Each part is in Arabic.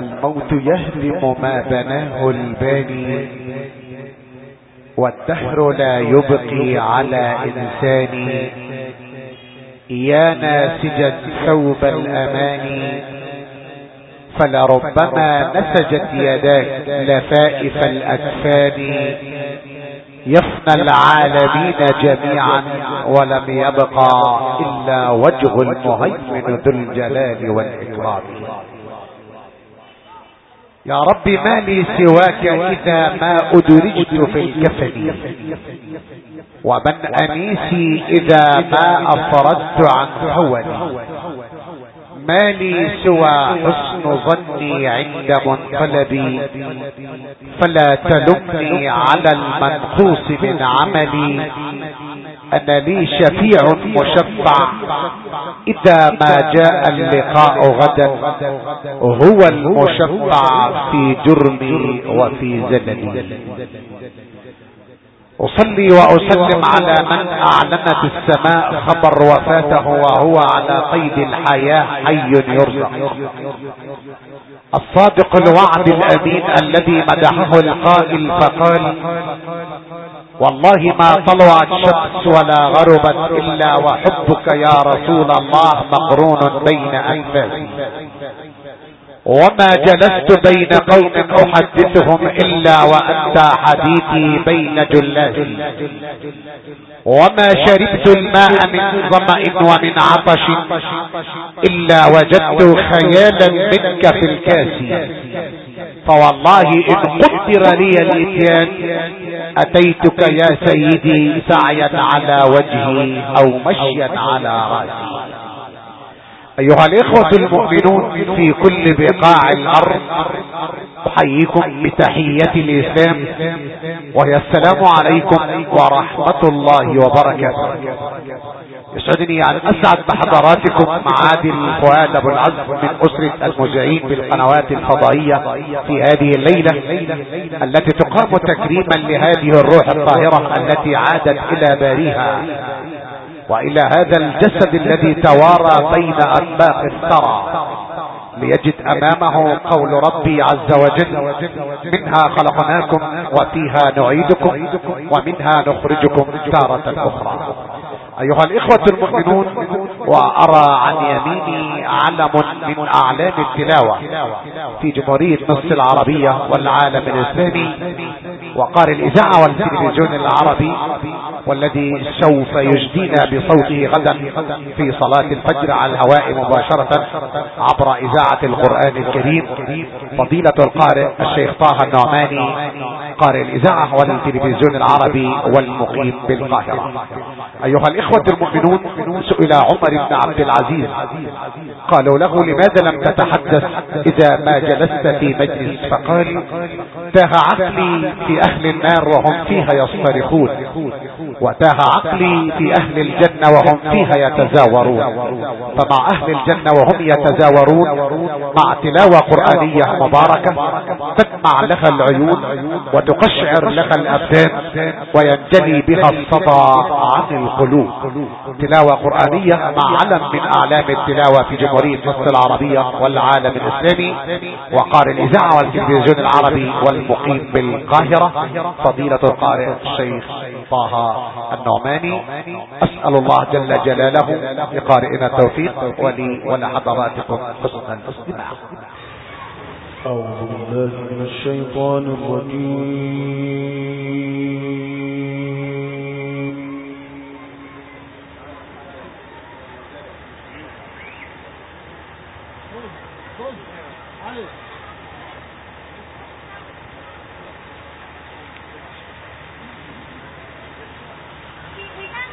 الموت يهدم ما بناه الباني والدهر لا يبقي على إنسان. يا ناسجا ثوب الأمان فلربما نسجت يداك لفائف الاكفان يفنى العالمين جميعا ولم يبقى إلا وجه المهيمن ذو الجلال والإكرام. يا رب ما لي سواك اذا ما أدرجت في الكفن ومن أنيسي إذا ما أفردت عن حولي. ما لي سوى حسن ظني عند منقلبي. فلا تلمني على المنقوص من عملي. أنا لي شفيع مشفع. إذا ما جاء اللقاء غدا هو المشفع في جرمي وفي زللي أصلي وأسلم على من اعلنت السماء خبر وفاته وهو على قيد الحياة حي يرزق. الصادق الوعد الأمين الذي مدحه القائل فقال والله ما طلعت شمس ولا غربت إلا وحبك يا رسول الله مقرون بين انفاسي وما جلست بين قوم أحدثهم إلا وأنت حديثي بين جلاتي وما شربت الماء من ظمأ ومن عطش. إلا وجدت خيالا منك في الكاس فوالله ان قدر لي الإتيان أتيتك يا سيدي سعيا على وجهي أو مشيا على رأسي. أيها الإخوة المؤمنون في كل بقاع الأرض أحييكم بتحية الإسلام وهي السلام عليكم ورحمة الله وبركاته. يسعدني أن أسعد بحضراتكم معادل فؤاد أبو العزم من أسرة المذيعين بالقنوات الفضائية في هذه الليلة التي تقام تكريما لهذه الروح الطاهرة التي عادت إلى باريها وإلى هذا الجسد الذي توارى بين أطباق الثرى ليجد أمامه قول ربي عز وجل منها خلقناكم وفيها نعيدكم ومنها نخرجكم تارة أخرى. أيها الإخوة المؤمنون وأرى عن يميني علم من أعلام التلاوة في جمهورية مصر العربية والعالم الإسلامي. وقار الاذاعة والتلفزيون العربي والذي سوف يجدينا بصوته غدا في صلاة الفجر على الهواء مباشرة عبر إذاعة القرآن الكريم فضيلة القارئ الشيخ طه النعماني قارئ الإذاعة والتلفزيون العربي والمقيم بالقاهرة. أيها الإخوة المؤمنون سئل عمر بن عبد العزيز قالوا له لماذا لم تتحدث إذا ما جلست في مجلس؟ فقال تاه عقلي في أهل النار وهم فيها يصطرخون. وتاه عقلي في أهل الجنة وهم فيها يتزاورون. فمع أهل الجنة وهم يتزاورون مع تلاوة قرآنية مباركة تدمع لها العيون وتقشعر لها الأبدان وينجلي بها الصدى عن القلوب. تلاوة قرآنية مع علم من أعلام التلاوة في جمهورية مصر العربية والعالم الإسلامي وقارئ الإذاعة والتلفزيون العربي والمقيم بالقاهرة فضيلة القارئ الشيخ طه النعماني. أسأل الله جل جلاله لقارئنا التوفيق ولي ولحضراتكم حسن الاستماع. أعوذ بالله من الشيطان الرجيم.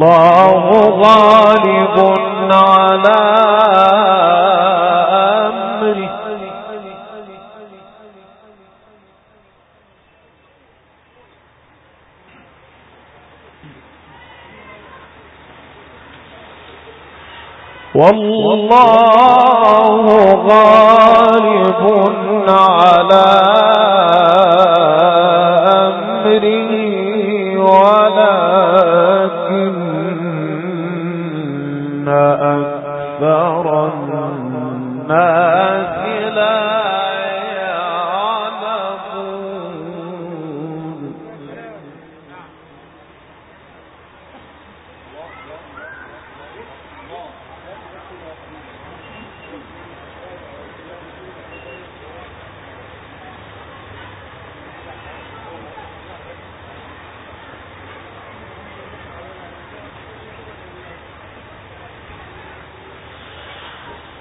والله غالب على والله غالب على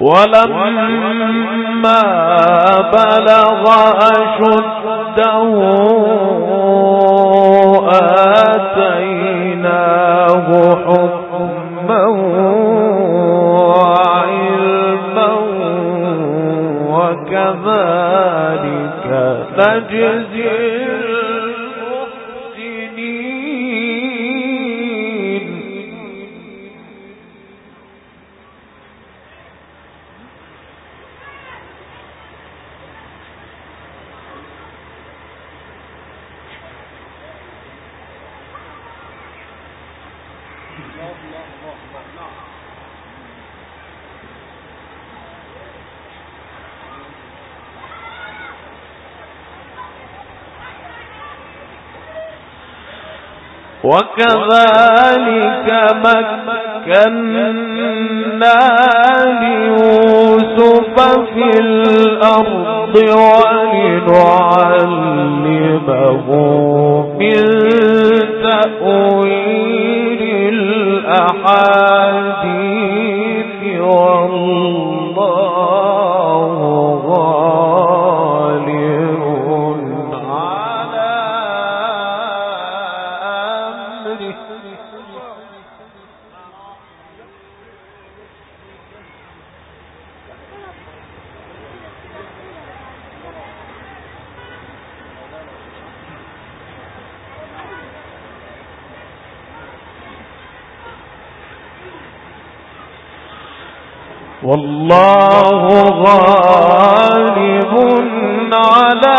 ولما بلغ أشده آتيناه حكما وعلما وكذلك نجزي وكذلك مكنا والله غالب على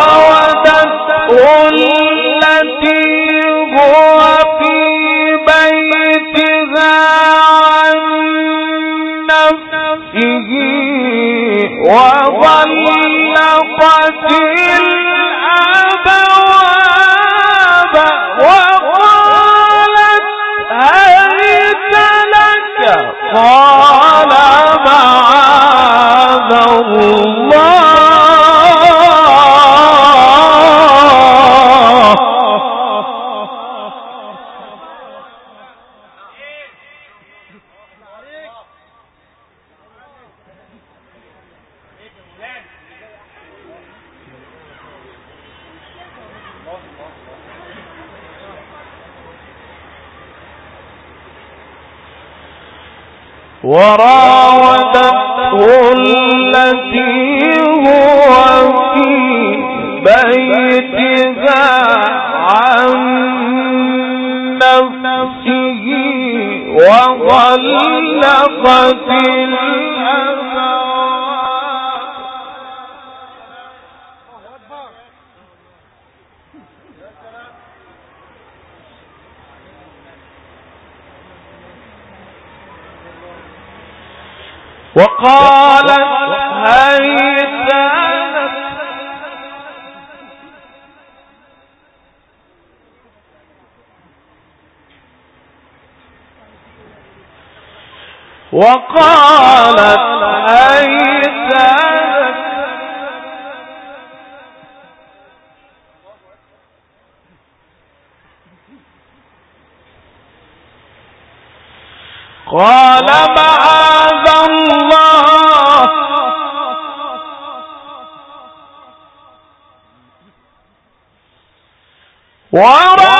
وراودته التي هو في بيتها عن نفسه وظلقت وقالت أيضا قال معاذ الله. ورد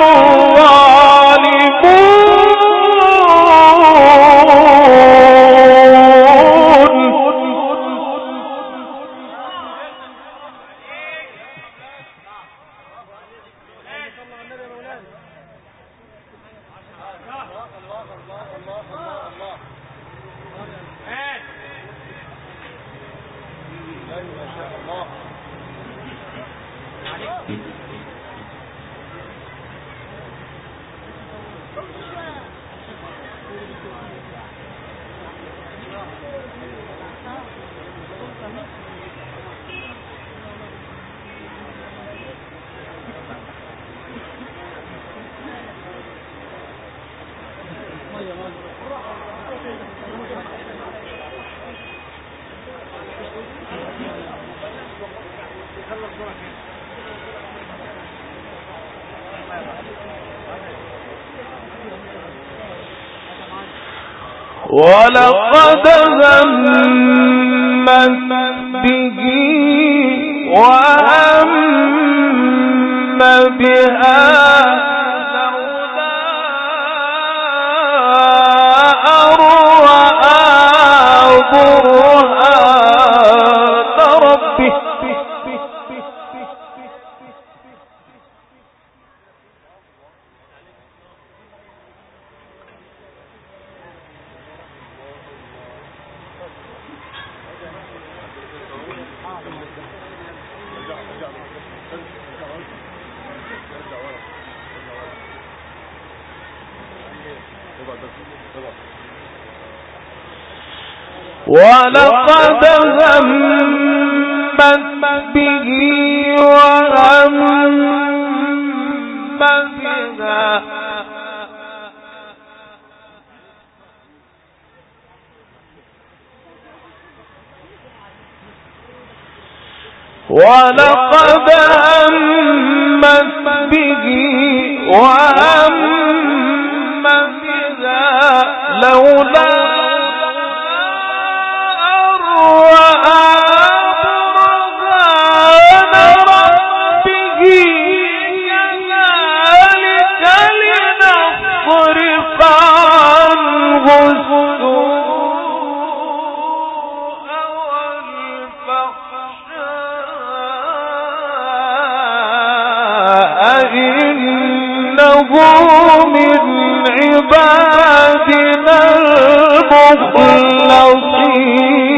الله ولقد همت به وهم بها وقد همت به وهم بها ولقد همت به وهم ارضوا من عبادنا المخلصين.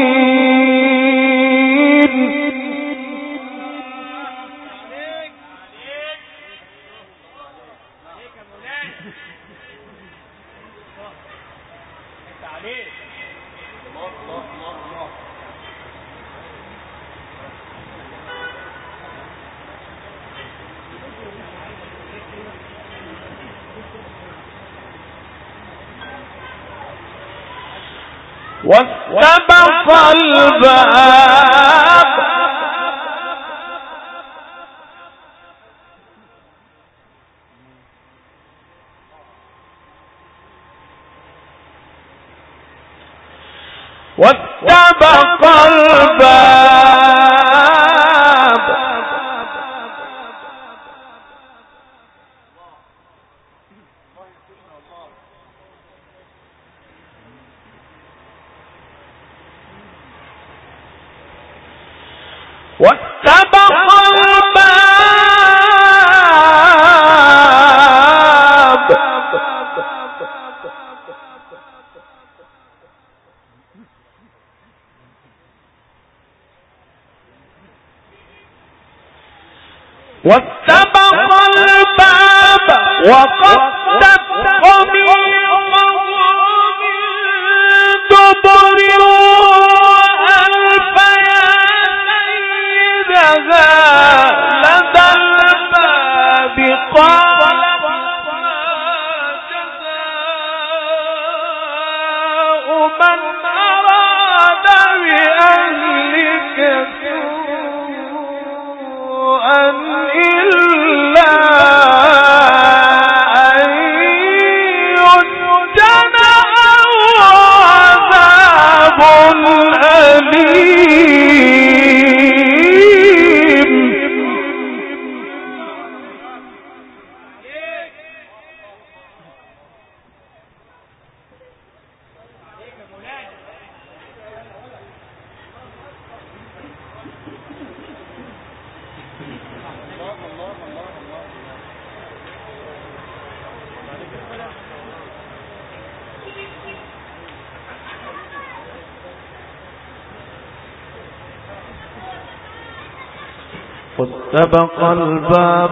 واستبق الباب.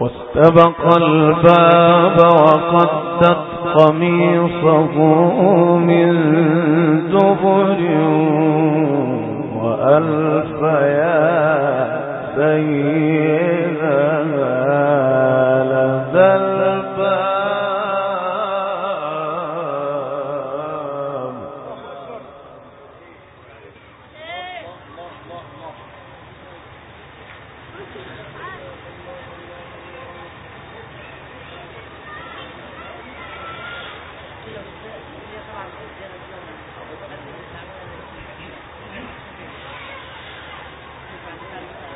واستبق الباب وقدت قميصه من دبر وألف يا سيدها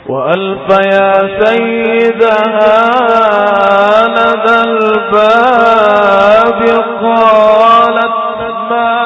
وألف يا سيدها لدى الباب قالت قال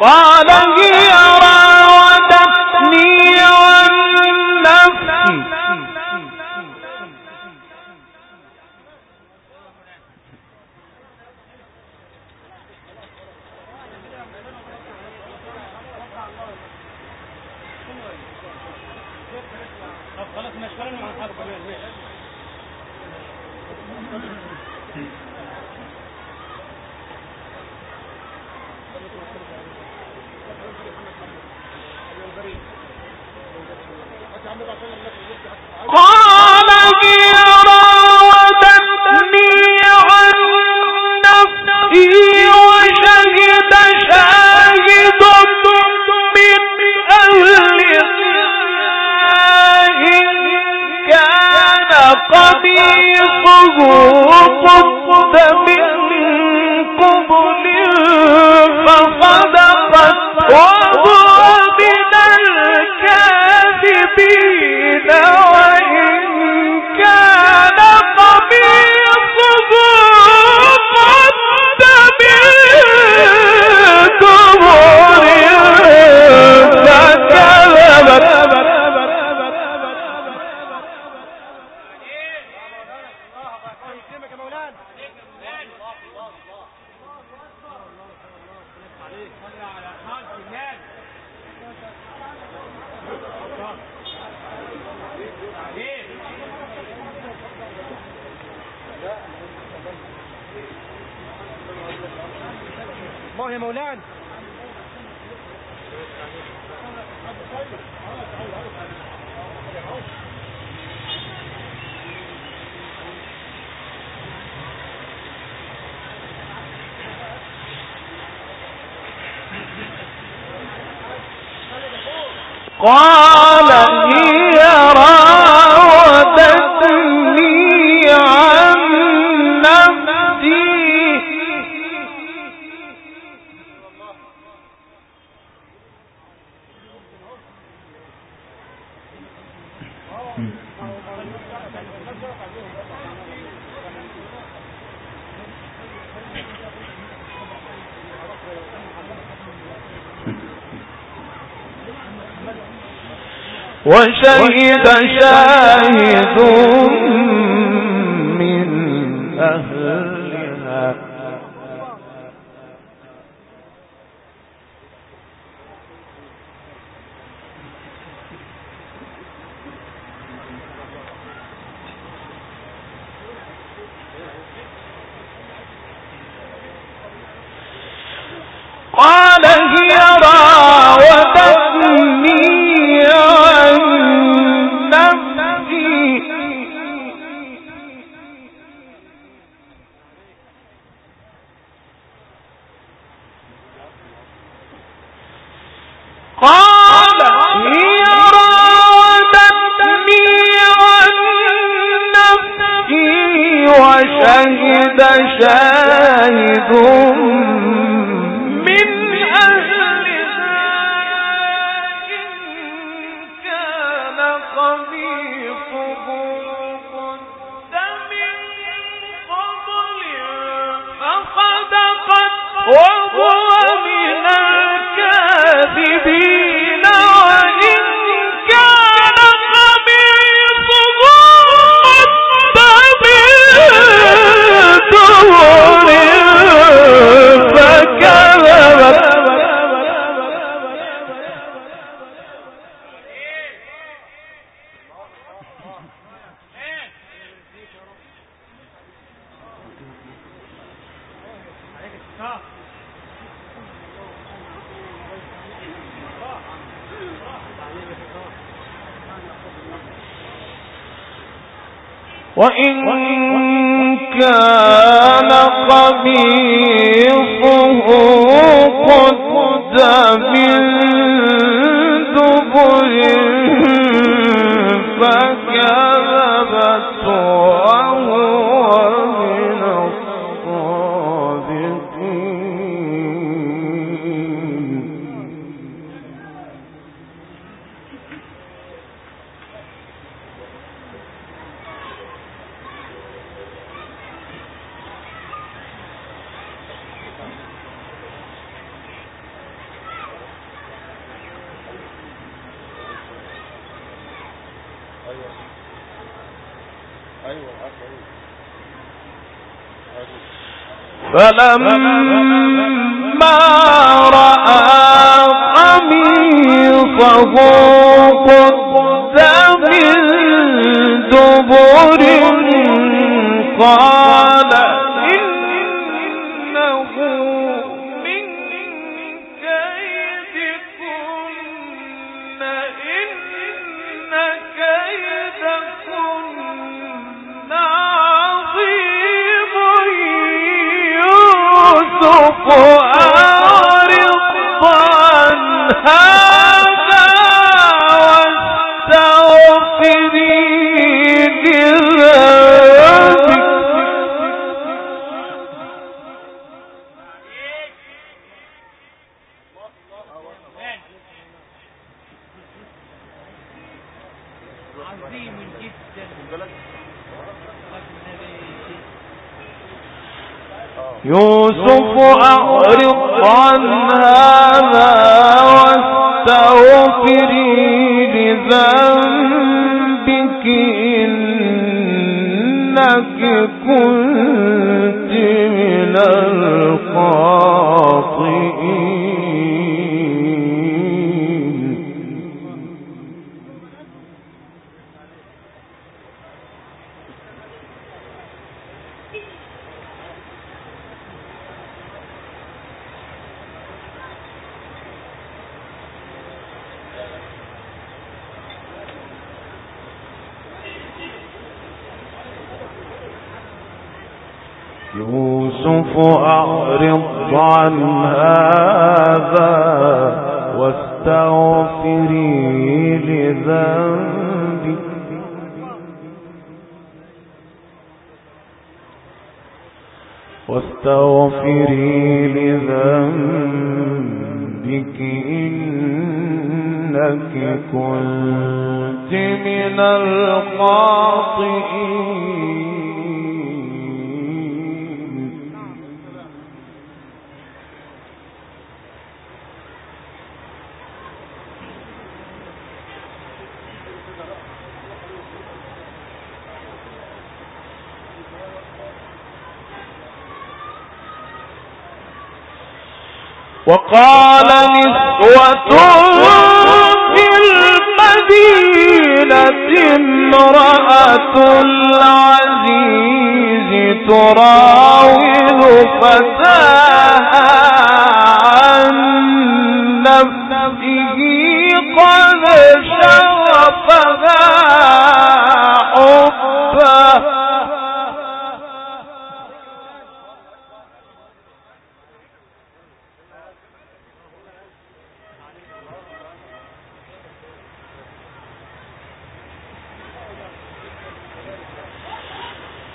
قال هي يا مولانا. قال وشهد شاهد فلما رأى قميصه قد من دبر قال الله عما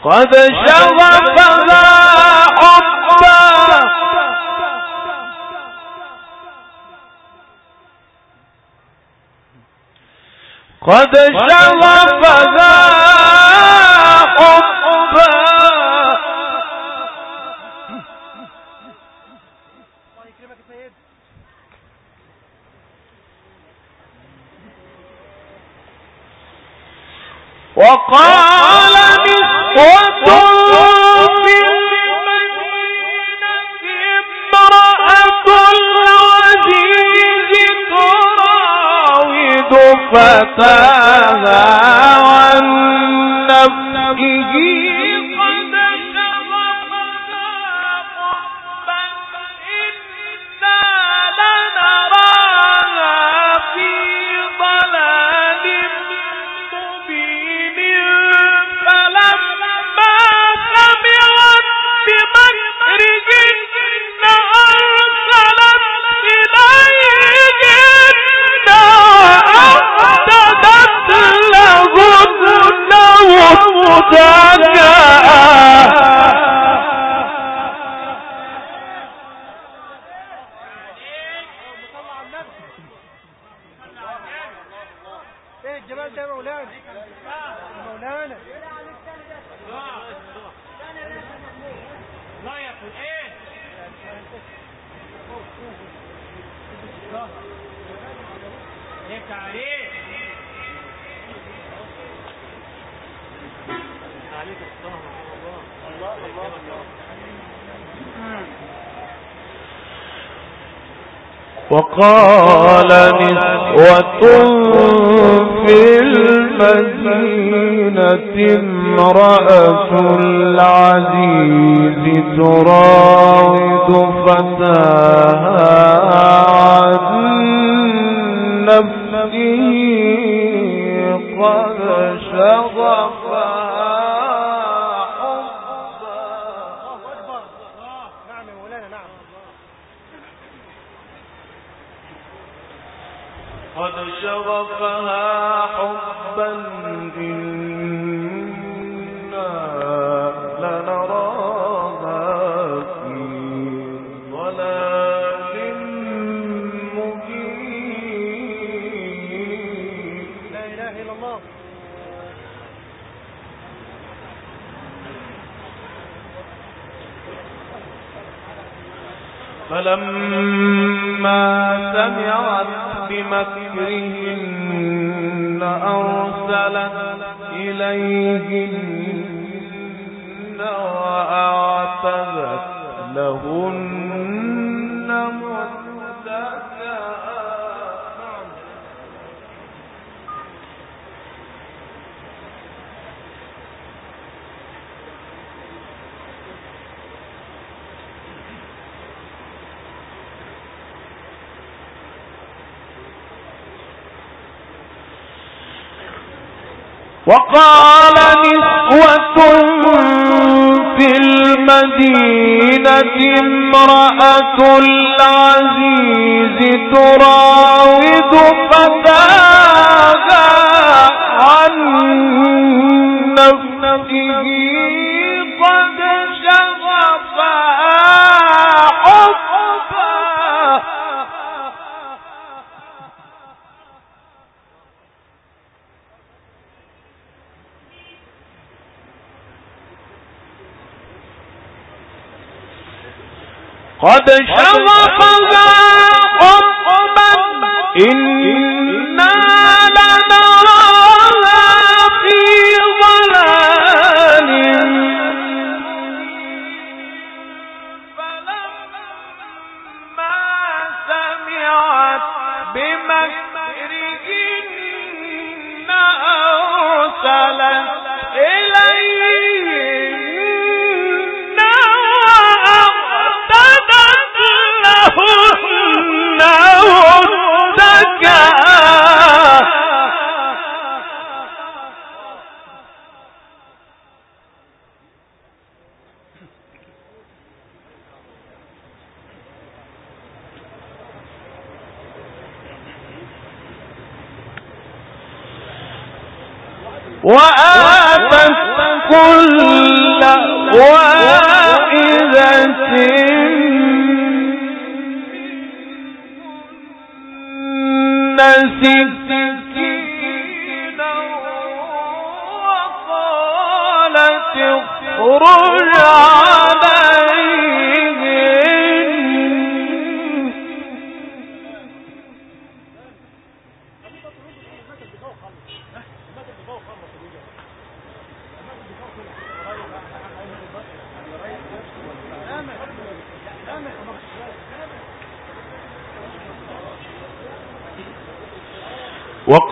قد شغفها حبا قد شغفها حبا فتاها الثاني. لا يقول إيه ليك عليك الصهر الله الله الله الله وقال نسوة في المدينة امرأة العزيز تراود فتاها عن نفسه قد فلما سمعت بمكرهن أرسلت إليهن وأعتذت لهن وقال نسوة في المدينة امرأة العزيز تراود فتاها قد شغفها وآتت كل واحدة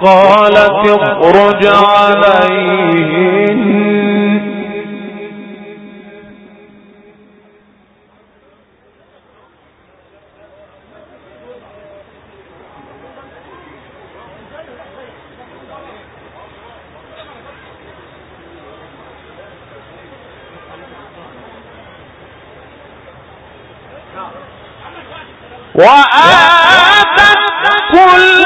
وقالت اخرج عليهم وآتت كل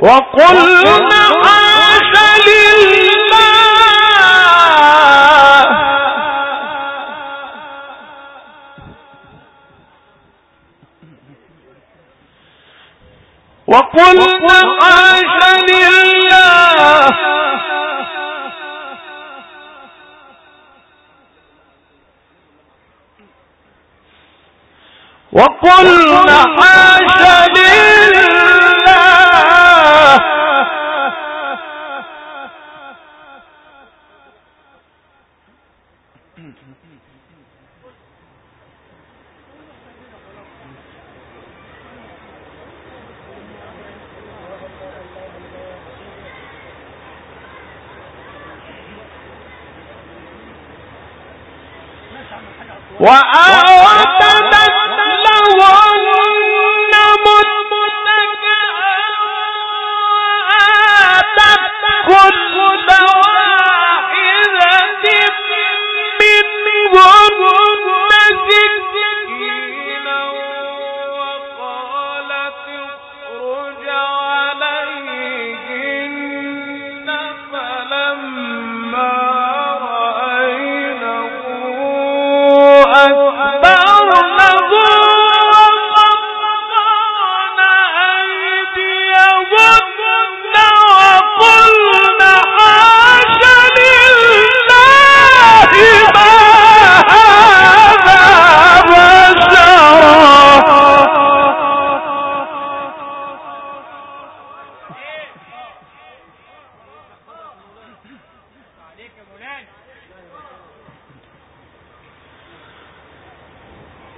وقلنا لله وقلنا لله وقلنا وآتت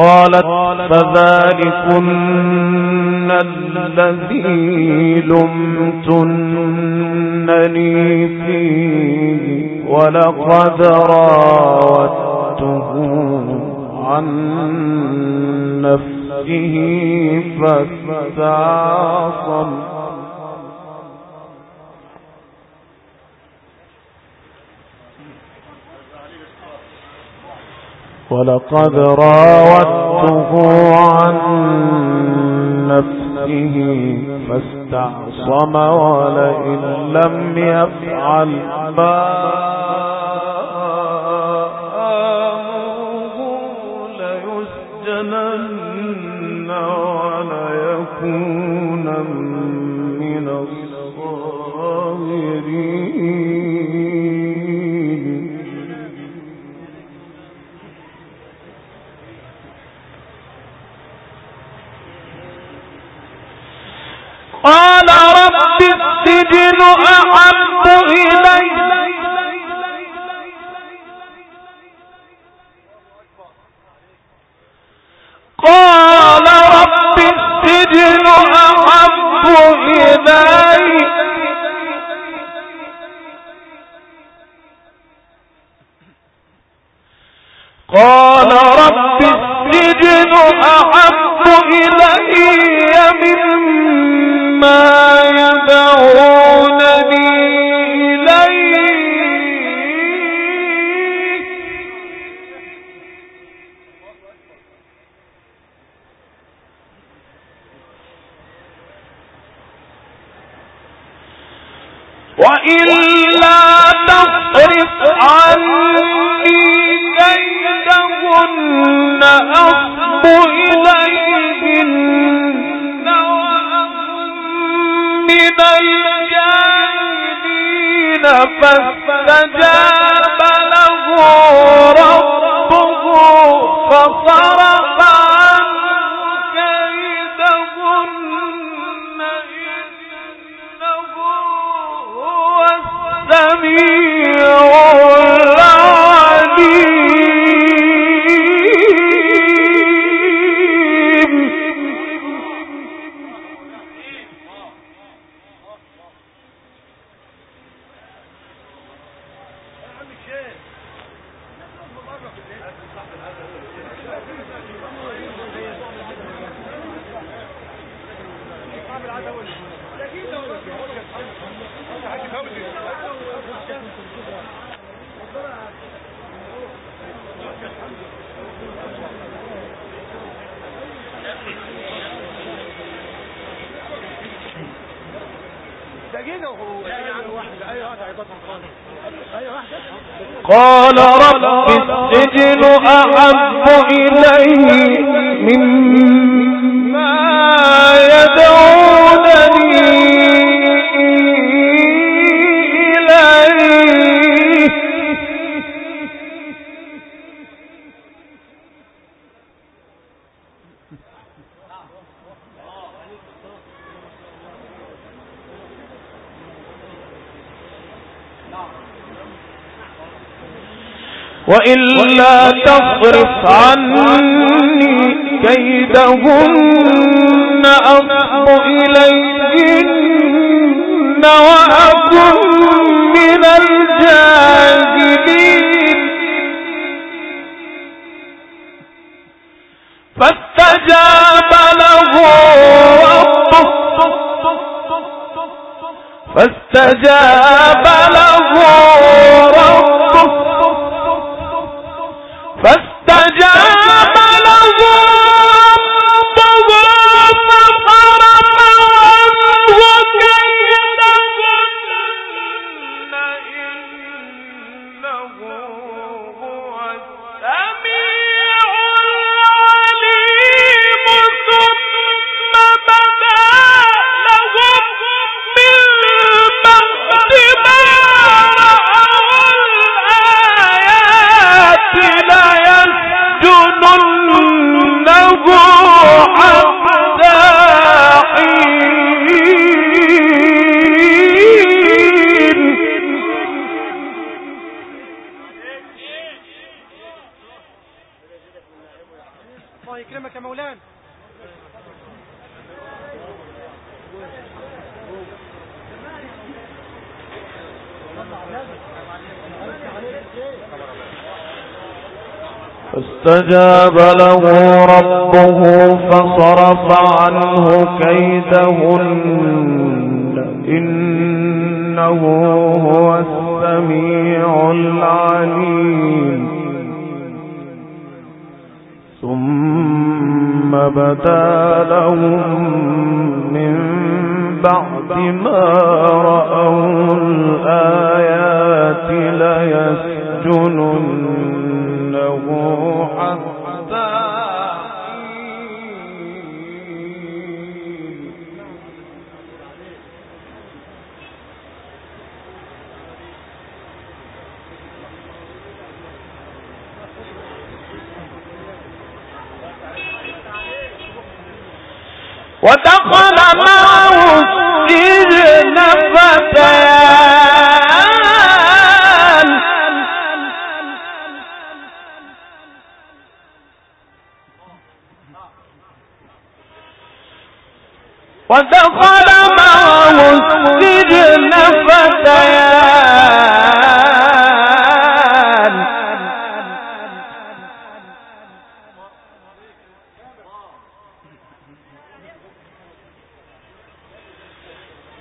قالت فذلكن الذي لمتنني فيه ولقد راودته عن نفسه فاستعصم ولقد راودته عن نفسه فاستعصم ولئن لم يفعل ما قال رب السجن أحب إلي. قال رب السجن أحب إلي. قال فاستجاب له ربه فصرف السميع قال رب السجن أحب إلي مما يدعونني إليه. وإلا تصرف عني كيدهن أصب إليهن وأكن من الجاهلين. فاستجاب له ربه فاستجاب له ربه. فاستجاب له ربه فصرف عنه كيدهن. إنه هو السميع العليم. ثم بدا لهم من بعد ما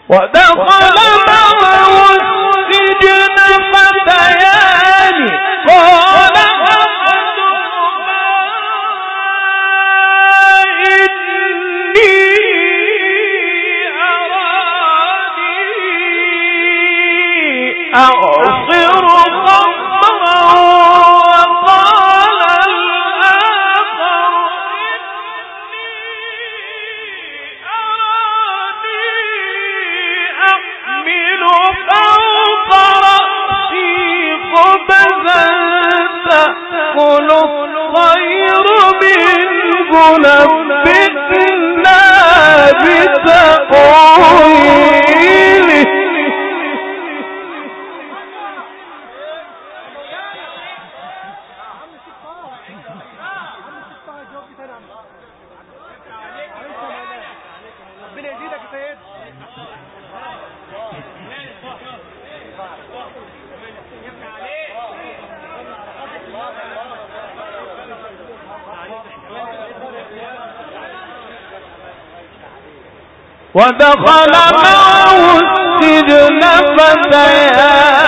ودخل معه نبئنا بتأويله ربنا يزيدك يا سيد ودخل معه السجن فتيان.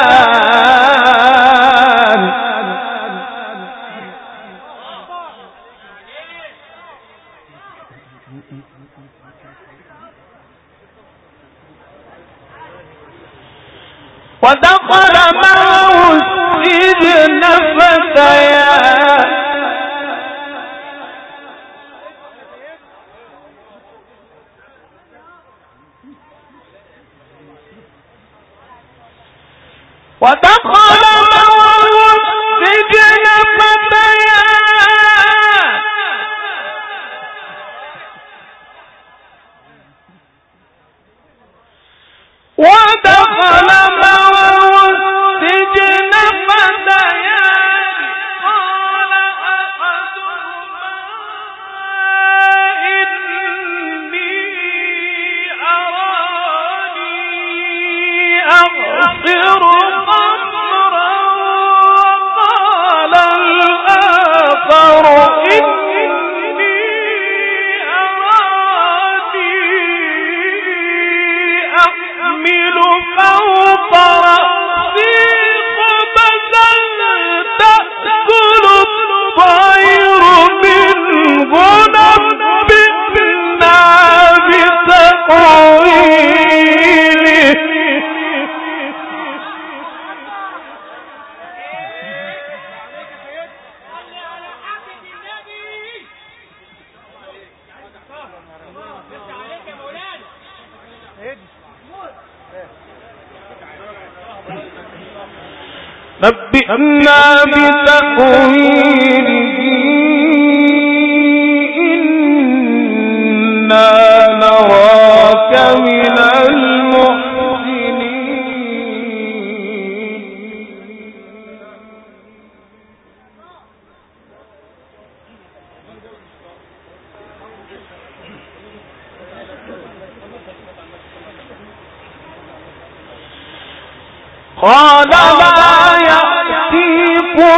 بتأويله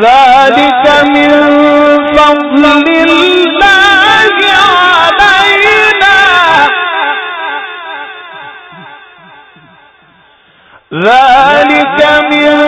ذلك من فضل الله علينا. ذلك من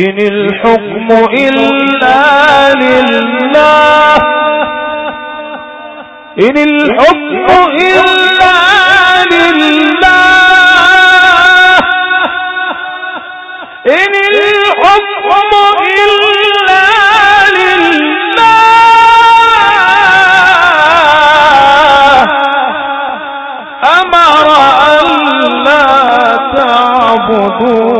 إن الحكم إلا لله. إن الحكم إلا لله. إن الحكم إلا لله. أمر أن لا تعبدوا.